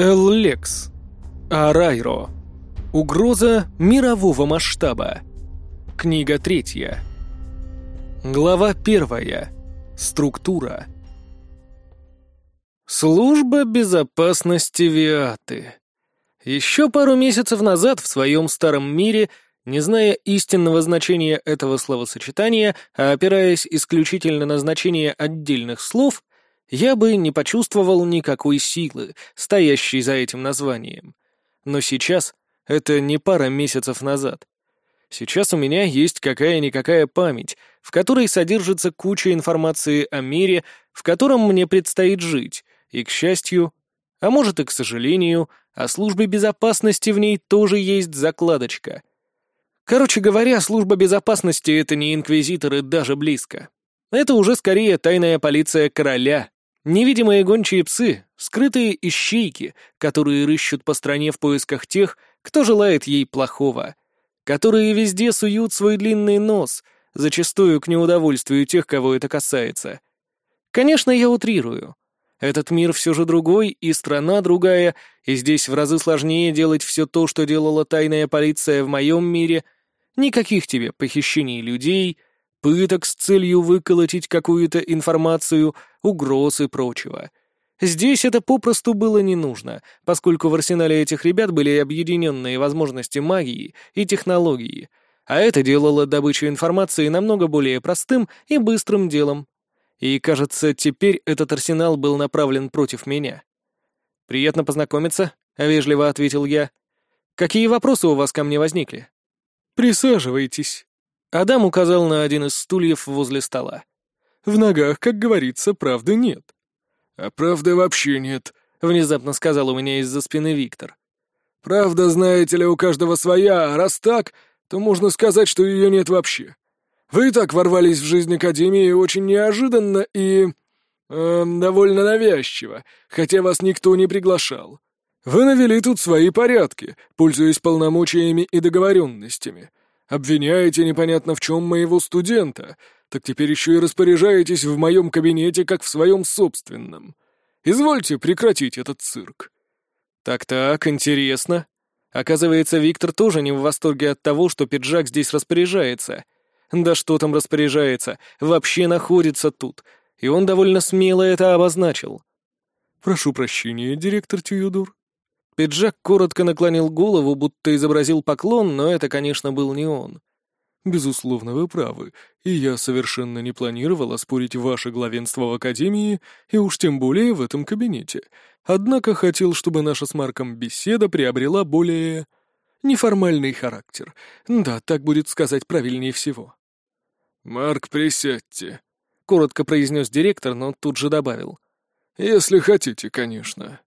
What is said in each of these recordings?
Эллекс. Арайро. Угроза мирового масштаба. Книга третья. Глава первая. Структура. Служба безопасности Виаты. Еще пару месяцев назад в своем старом мире, не зная истинного значения этого словосочетания, а опираясь исключительно на значение отдельных слов, я бы не почувствовал никакой силы, стоящей за этим названием. Но сейчас это не пара месяцев назад. Сейчас у меня есть какая-никакая память, в которой содержится куча информации о мире, в котором мне предстоит жить, и, к счастью, а может и к сожалению, о службе безопасности в ней тоже есть закладочка. Короче говоря, служба безопасности — это не инквизиторы даже близко. Это уже скорее тайная полиция короля, Невидимые гончие псы, скрытые ищейки, которые рыщут по стране в поисках тех, кто желает ей плохого, которые везде суют свой длинный нос, зачастую к неудовольствию тех, кого это касается. Конечно, я утрирую. Этот мир все же другой, и страна другая, и здесь в разы сложнее делать все то, что делала тайная полиция в моем мире. Никаких тебе похищений людей — пыток с целью выколотить какую-то информацию, угроз и прочего. Здесь это попросту было не нужно, поскольку в арсенале этих ребят были объединенные возможности магии и технологии, а это делало добычу информации намного более простым и быстрым делом. И, кажется, теперь этот арсенал был направлен против меня. «Приятно познакомиться», — вежливо ответил я. «Какие вопросы у вас ко мне возникли?» «Присаживайтесь», Адам указал на один из стульев возле стола. «В ногах, как говорится, правды нет». «А правды вообще нет», — внезапно сказал у меня из-за спины Виктор. «Правда, знаете ли, у каждого своя, а раз так, то можно сказать, что ее нет вообще. Вы и так ворвались в жизнь Академии очень неожиданно и... Э, довольно навязчиво, хотя вас никто не приглашал. Вы навели тут свои порядки, пользуясь полномочиями и договоренностями, Обвиняете непонятно в чем моего студента, так теперь еще и распоряжаетесь в моем кабинете, как в своем собственном. Извольте прекратить этот цирк». «Так-так, интересно. Оказывается, Виктор тоже не в восторге от того, что пиджак здесь распоряжается. Да что там распоряжается, вообще находится тут, и он довольно смело это обозначил». «Прошу прощения, директор Тюдор. Пиджак коротко наклонил голову, будто изобразил поклон, но это, конечно, был не он. «Безусловно, вы правы, и я совершенно не планировал оспорить ваше главенство в Академии, и уж тем более в этом кабинете. Однако хотел, чтобы наша с Марком беседа приобрела более... неформальный характер. Да, так будет сказать правильнее всего». «Марк, присядьте», — коротко произнес директор, но тут же добавил. «Если хотите, конечно».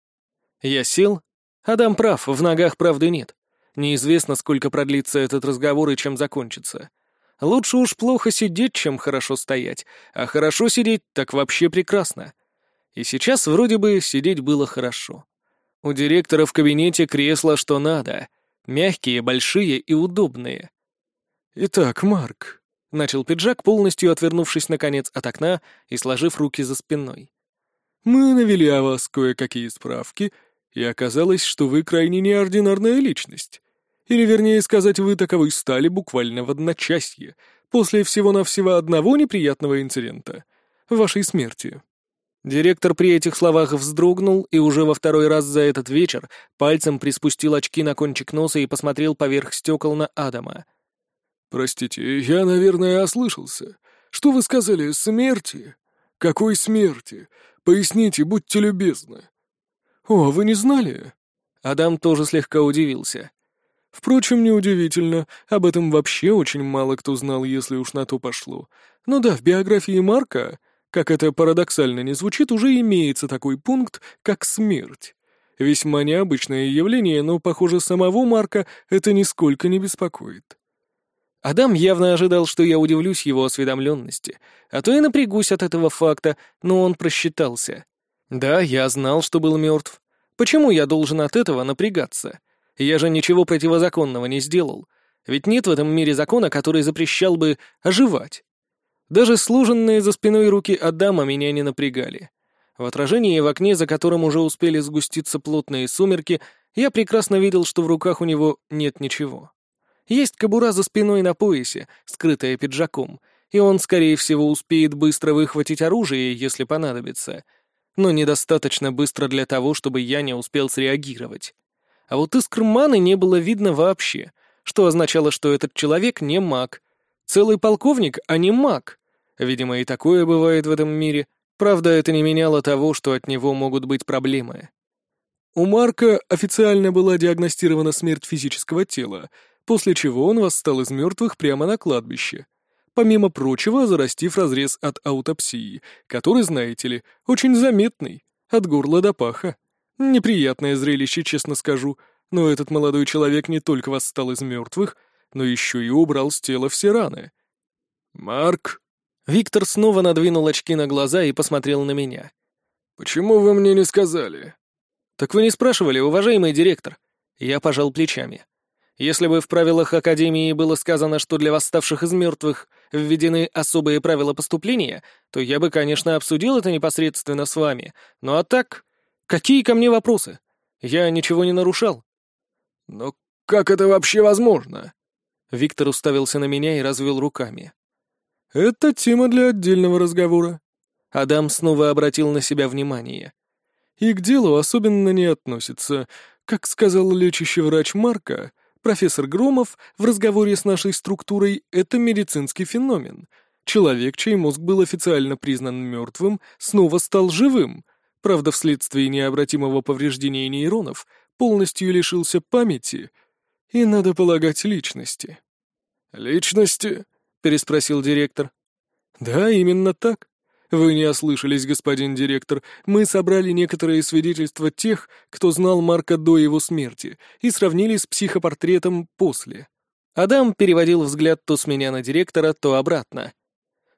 Я сел, Адам прав, в ногах правды нет. Неизвестно, сколько продлится этот разговор и чем закончится. Лучше уж плохо сидеть, чем хорошо стоять, а хорошо сидеть так вообще прекрасно. И сейчас вроде бы сидеть было хорошо. У директора в кабинете кресла что надо. Мягкие, большие и удобные. «Итак, Марк», — начал пиджак, полностью отвернувшись, наконец, от окна и сложив руки за спиной. «Мы навели о вас кое-какие справки и оказалось, что вы крайне неординарная личность. Или, вернее сказать, вы таковой стали буквально в одночасье, после всего-навсего одного неприятного инцидента — вашей смерти. Директор при этих словах вздрогнул и уже во второй раз за этот вечер пальцем приспустил очки на кончик носа и посмотрел поверх стекол на Адама. «Простите, я, наверное, ослышался. Что вы сказали? Смерти? Какой смерти? Поясните, будьте любезны». «О, вы не знали?» Адам тоже слегка удивился. Впрочем, неудивительно, об этом вообще очень мало кто знал, если уж на то пошло. Но да, в биографии Марка, как это парадоксально не звучит, уже имеется такой пункт, как смерть. Весьма необычное явление, но, похоже, самого Марка это нисколько не беспокоит. Адам явно ожидал, что я удивлюсь его осведомленности, а то и напрягусь от этого факта, но он просчитался. Да, я знал, что был мертв. Почему я должен от этого напрягаться? Я же ничего противозаконного не сделал. Ведь нет в этом мире закона, который запрещал бы оживать. Даже служенные за спиной руки Адама меня не напрягали. В отражении в окне, за которым уже успели сгуститься плотные сумерки, я прекрасно видел, что в руках у него нет ничего. Есть кобура за спиной на поясе, скрытая пиджаком, и он, скорее всего, успеет быстро выхватить оружие, если понадобится, но недостаточно быстро для того, чтобы я не успел среагировать. А вот искр маны не было видно вообще, что означало, что этот человек не маг. Целый полковник, а не маг. Видимо, и такое бывает в этом мире — Правда, это не меняло того, что от него могут быть проблемы. У Марка официально была диагностирована смерть физического тела, после чего он восстал из мертвых прямо на кладбище. Помимо прочего, зарастив разрез от аутопсии, который, знаете ли, очень заметный, от горла до паха. Неприятное зрелище, честно скажу, но этот молодой человек не только восстал из мертвых, но еще и убрал с тела все раны. «Марк», Виктор снова надвинул очки на глаза и посмотрел на меня. «Почему вы мне не сказали?» «Так вы не спрашивали, уважаемый директор?» Я пожал плечами. Если бы в правилах Академии было сказано, что для восставших из мертвых введены особые правила поступления, то я бы, конечно, обсудил это непосредственно с вами. Ну а так, какие ко мне вопросы? Я ничего не нарушал. Но как это вообще возможно? Виктор уставился на меня и развел руками. «Это тема для отдельного разговора». Адам снова обратил на себя внимание. «И к делу особенно не относится. Как сказал лечащий врач Марка, профессор Громов в разговоре с нашей структурой — это медицинский феномен. Человек, чей мозг был официально признан мертвым, снова стал живым. Правда, вследствие необратимого повреждения нейронов полностью лишился памяти и, надо полагать, личности». «Личности?» — переспросил директор. «Да, именно так. Вы не ослышались, господин директор. Мы собрали некоторые свидетельства тех, кто знал Марка до его смерти, и сравнили с психопортретом после». Адам переводил взгляд то с меня на директора, то обратно.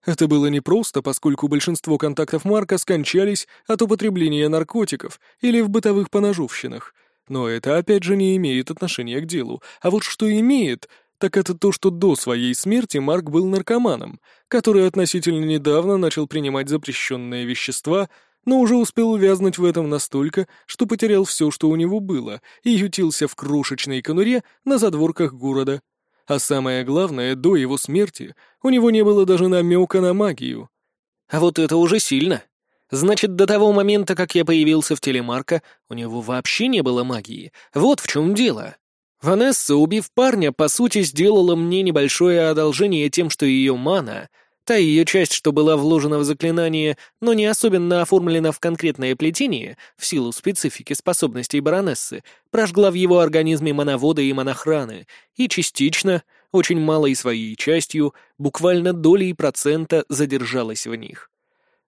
Это было непросто, поскольку большинство контактов Марка скончались от употребления наркотиков или в бытовых поножовщинах. Но это опять же не имеет отношения к делу. А вот что имеет, так это то, что до своей смерти Марк был наркоманом, который относительно недавно начал принимать запрещенные вещества, но уже успел увязнуть в этом настолько, что потерял все, что у него было, и ютился в крошечной конуре на задворках города. А самое главное, до его смерти у него не было даже намека на магию. А вот это уже сильно. Значит, до того момента, как я появился в теле Марка, у него вообще не было магии. Вот в чем дело. Ванесса, убив парня, по сути, сделала мне небольшое одолжение тем, что ее мана, та ее часть, что была вложена в заклинание, но не особенно оформлена в конкретное плетение, в силу специфики способностей баронессы, прожгла в его организме мановода и монохраны, и частично, очень малой своей частью, буквально долей процента задержалась в них.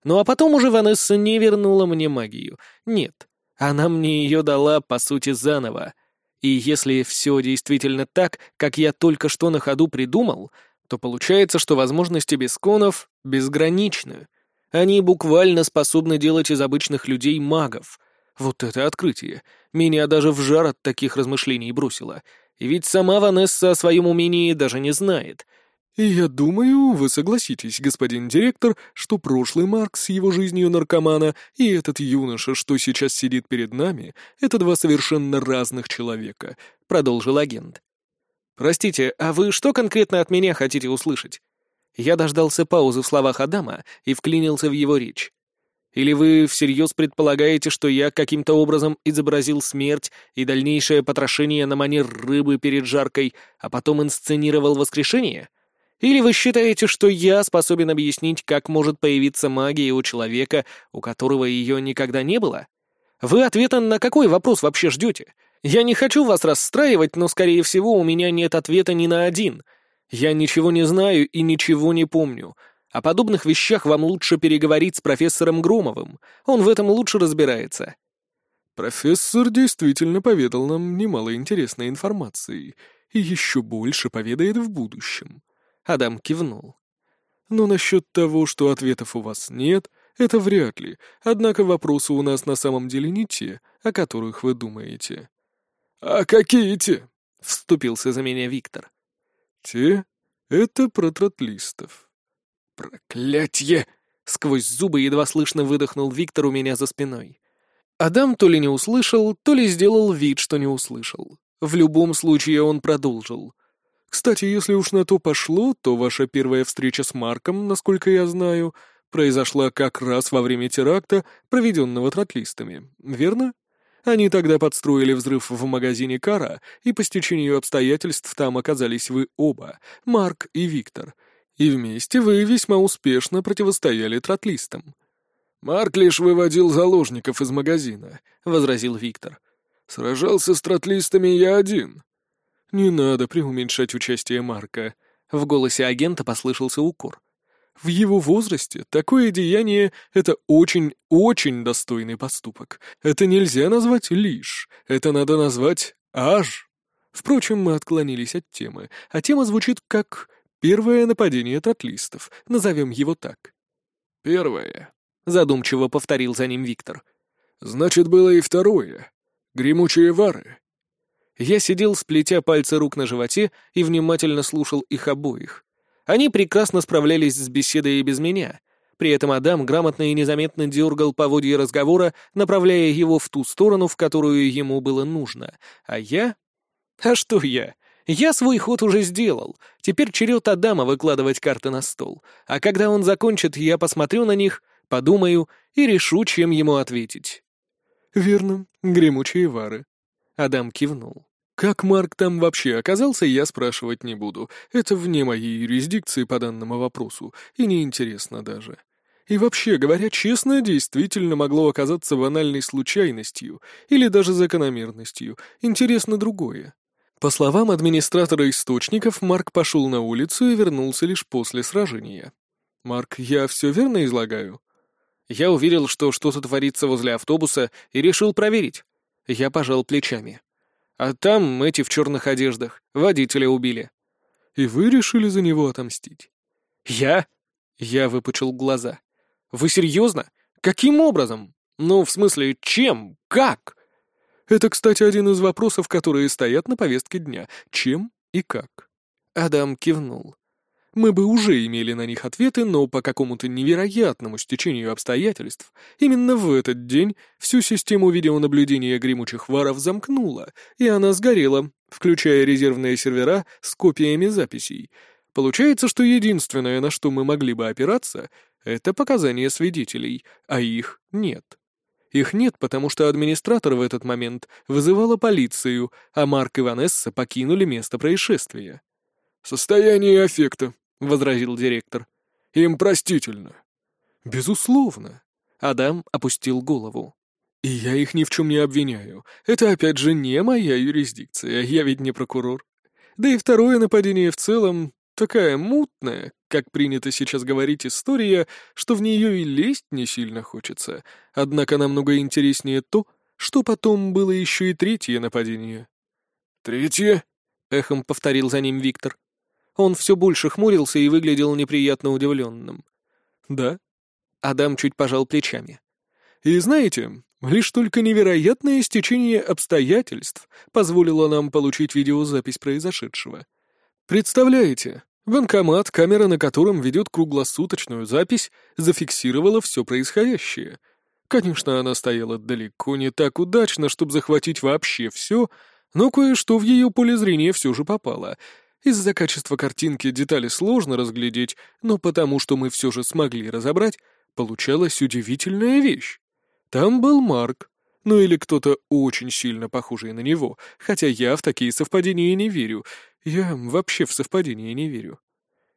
Ну а потом уже Ванесса не вернула мне магию. Нет, она мне ее дала, по сути, заново — и если все действительно так, как я только что на ходу придумал, то получается, что возможности бесконов безграничны. Они буквально способны делать из обычных людей магов. Вот это открытие. Меня даже в жар от таких размышлений бросило. И ведь сама Ванесса о своем умении даже не знает. И я думаю, вы согласитесь, господин директор, что прошлый Марк с его жизнью наркомана и этот юноша, что сейчас сидит перед нами, это два совершенно разных человека, продолжил агент. Простите, а вы что конкретно от меня хотите услышать? Я дождался паузы в словах Адама и вклинился в его речь. Или вы всерьез предполагаете, что я каким-то образом изобразил смерть и дальнейшее потрошение на манер рыбы перед жаркой, а потом инсценировал воскрешение? Или вы считаете, что я способен объяснить, как может появиться магия у человека, у которого ее никогда не было? Вы ответа на какой вопрос вообще ждете? Я не хочу вас расстраивать, но, скорее всего, у меня нет ответа ни на один. Я ничего не знаю и ничего не помню. О подобных вещах вам лучше переговорить с профессором Громовым. Он в этом лучше разбирается. Профессор действительно поведал нам немало интересной информации и еще больше поведает в будущем. Адам кивнул. «Но насчет того, что ответов у вас нет, это вряд ли, однако вопросы у нас на самом деле не те, о которых вы думаете». «А какие те?» — вступился за меня Виктор. «Те — это про тротлистов». «Проклятье!» Сквозь зубы едва слышно выдохнул Виктор у меня за спиной. Адам то ли не услышал, то ли сделал вид, что не услышал. В любом случае он продолжил. «Кстати, если уж на то пошло, то ваша первая встреча с Марком, насколько я знаю, произошла как раз во время теракта, проведенного тротлистами, верно? Они тогда подстроили взрыв в магазине Кара, и по стечению обстоятельств там оказались вы оба, Марк и Виктор, и вместе вы весьма успешно противостояли тротлистам. «Марк лишь выводил заложников из магазина», — возразил Виктор. «Сражался с тротлистами я один». «Не надо преуменьшать участие Марка», — в голосе агента послышался укор. В его возрасте такое деяние — это очень-очень достойный поступок. Это нельзя назвать лишь, это надо назвать аж. Впрочем, мы отклонились от темы, а тема звучит как «первое нападение тротлистов», назовем его так. «Первое», — задумчиво повторил за ним Виктор. «Значит, было и второе. Гремучие вары». Я сидел, сплетя пальцы рук на животе, и внимательно слушал их обоих. Они прекрасно справлялись с беседой и без меня. При этом Адам грамотно и незаметно дергал поводья разговора, направляя его в ту сторону, в которую ему было нужно. А я... А что я? Я свой ход уже сделал. Теперь черед Адама выкладывать карты на стол. А когда он закончит, я посмотрю на них, подумаю и решу, чем ему ответить. «Верно, гремучие вары». Адам кивнул. Как Марк там вообще оказался, я спрашивать не буду. Это вне моей юрисдикции по данному вопросу, и неинтересно даже. И вообще, говоря честно, действительно могло оказаться банальной случайностью или даже закономерностью. Интересно другое. По словам администратора источников, Марк пошел на улицу и вернулся лишь после сражения. «Марк, я все верно излагаю?» Я уверил, что что-то творится возле автобуса, и решил проверить. Я пожал плечами. А там эти в черных одеждах. Водителя убили. И вы решили за него отомстить? Я? Я выпучил глаза. Вы серьезно? Каким образом? Ну, в смысле, чем? Как? Это, кстати, один из вопросов, которые стоят на повестке дня. Чем и как? Адам кивнул. Мы бы уже имели на них ответы, но по какому-то невероятному стечению обстоятельств именно в этот день всю систему видеонаблюдения гремучих варов замкнула, и она сгорела, включая резервные сервера с копиями записей. Получается, что единственное, на что мы могли бы опираться, это показания свидетелей, а их нет. Их нет, потому что администратор в этот момент вызывала полицию, а Марк и Ванесса покинули место происшествия. «Состояние аффекта», — возразил директор. «Им простительно». «Безусловно». Адам опустил голову. «И я их ни в чем не обвиняю. Это, опять же, не моя юрисдикция, я ведь не прокурор. Да и второе нападение в целом такая мутная, как принято сейчас говорить, история, что в нее и лезть не сильно хочется. Однако намного интереснее то, что потом было еще и третье нападение». «Третье?» — эхом повторил за ним Виктор. Он все больше хмурился и выглядел неприятно удивленным. «Да?» Адам чуть пожал плечами. «И знаете, лишь только невероятное стечение обстоятельств позволило нам получить видеозапись произошедшего. Представляете, банкомат, камера на котором ведет круглосуточную запись, зафиксировала все происходящее. Конечно, она стояла далеко не так удачно, чтобы захватить вообще все, но кое-что в ее поле зрения все же попало — из-за качества картинки детали сложно разглядеть, но потому что мы все же смогли разобрать, получалась удивительная вещь. Там был Марк, ну или кто-то очень сильно похожий на него, хотя я в такие совпадения не верю. Я вообще в совпадения не верю.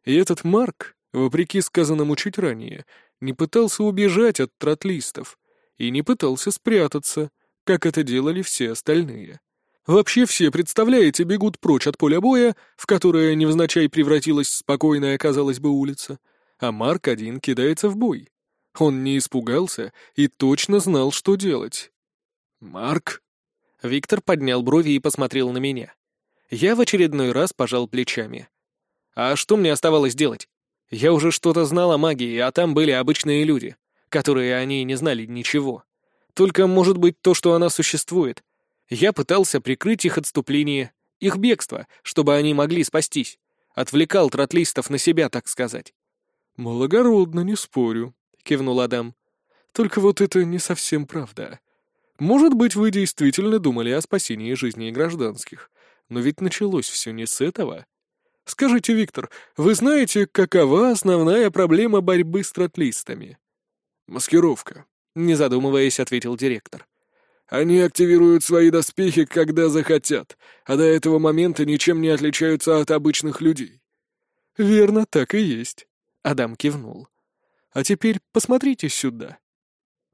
И этот Марк, вопреки сказанному чуть ранее, не пытался убежать от тротлистов и не пытался спрятаться, как это делали все остальные. Вообще все, представляете, бегут прочь от поля боя, в которое невзначай превратилась спокойная, казалось бы, улица, а Марк один кидается в бой. Он не испугался и точно знал, что делать. «Марк?» Виктор поднял брови и посмотрел на меня. Я в очередной раз пожал плечами. А что мне оставалось делать? Я уже что-то знал о магии, а там были обычные люди, которые они не знали ничего. Только, может быть, то, что она существует, я пытался прикрыть их отступление, их бегство, чтобы они могли спастись. Отвлекал тротлистов на себя, так сказать. «Благородно, не спорю», —— кивнул Адам. «Только вот это не совсем правда. Может быть, вы действительно думали о спасении жизни гражданских, но ведь началось все не с этого. Скажите, Виктор, вы знаете, какова основная проблема борьбы с тротлистами?» «Маскировка», — не задумываясь, ответил директор. «Они активируют свои доспехи, когда захотят, а до этого момента ничем не отличаются от обычных людей». «Верно, так и есть», — Адам кивнул. «А теперь посмотрите сюда».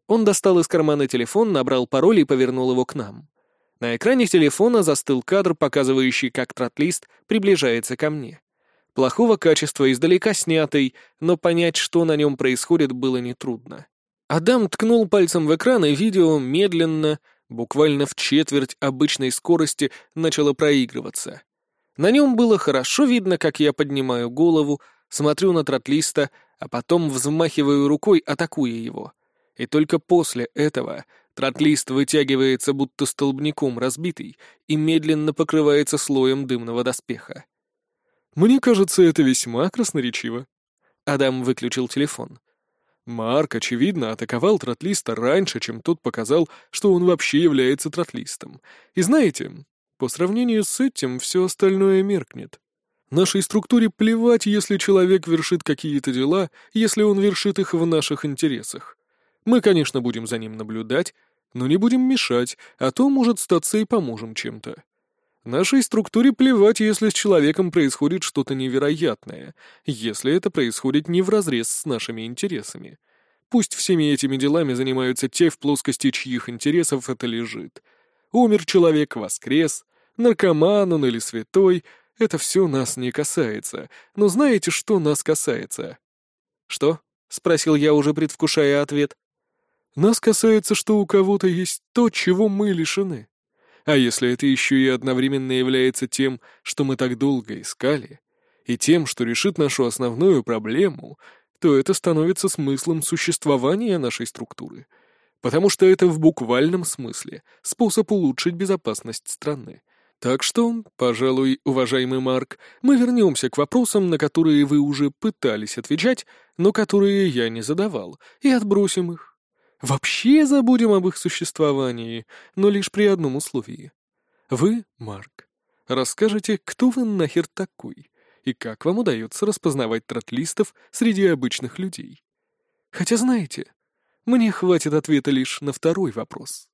Он достал из кармана телефон, набрал пароль и повернул его к нам. На экране телефона застыл кадр, показывающий, как тротлист приближается ко мне. Плохого качества, издалека снятый, но понять, что на нем происходит, было нетрудно. Адам ткнул пальцем в экран, и видео медленно, буквально в четверть обычной скорости, начало проигрываться. На нем было хорошо видно, как я поднимаю голову, смотрю на тротлиста, а потом взмахиваю рукой, атакуя его — и только после этого тротлист вытягивается, будто столбняком разбитый, и медленно покрывается слоем дымного доспеха. «Мне кажется, это весьма красноречиво». Адам выключил телефон. Марк, очевидно, атаковал тротлиста раньше, чем тот показал, что он вообще является тротлистом. И знаете, по сравнению с этим все остальное меркнет. Нашей структуре плевать, если человек вершит какие-то дела, если он вершит их в наших интересах. Мы, конечно, будем за ним наблюдать, но не будем мешать, а то, может, статься и поможем чем-то. Нашей структуре плевать, если с человеком происходит что-то невероятное, если это происходит не вразрез с нашими интересами. Пусть всеми этими делами занимаются те, в плоскости чьих интересов это лежит. Умер человек, воскрес, наркоман он или святой — это все нас не касается. Но знаете, что нас касается? «Что?» — спросил я, уже предвкушая ответ. Нас касается, что у кого-то есть то, чего мы лишены. А если это еще и одновременно является тем, что мы так долго искали, и тем, что решит нашу основную проблему, то это становится смыслом существования нашей структуры. Потому что это в буквальном смысле способ улучшить безопасность страны. Так что, пожалуй, уважаемый Марк, мы вернемся к вопросам, на которые вы уже пытались отвечать, но которые я не задавал, и отбросим их. Вообще забудем об их существовании, но лишь при одном условии. Вы, Марк, расскажете, кто вы нахер такой, и как вам удается распознавать тротлистов среди обычных людей. Хотя знаете, мне хватит ответа лишь на второй вопрос.